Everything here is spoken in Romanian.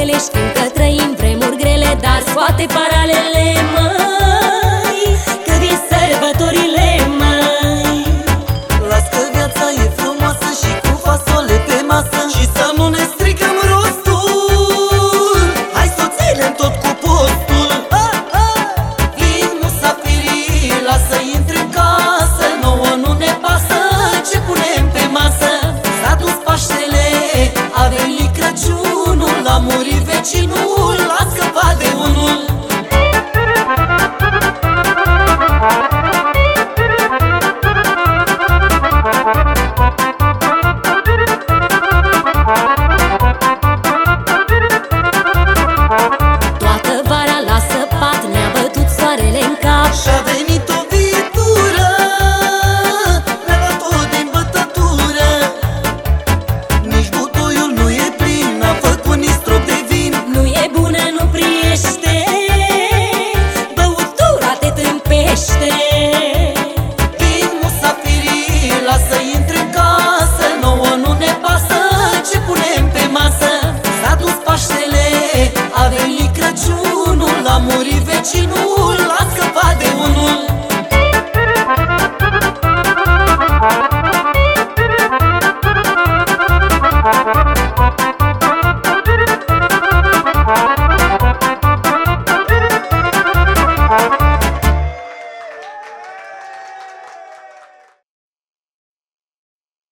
bărbățele, știm că trăim vremuri grele Dar scoate paralele, măi în cap. Și-a venit o viitură Ne-a luat-o din bătătură Nici butoiul nu e plin N-a făcut nici strop de vin. Nu e bună, nu priește Băutura te tâmpește Vin musafirii, lasă intre în casă Nouă nu ne pasă ce punem pe masă? S-a dus Paștele, a venit Crăciunul A murit vecinul,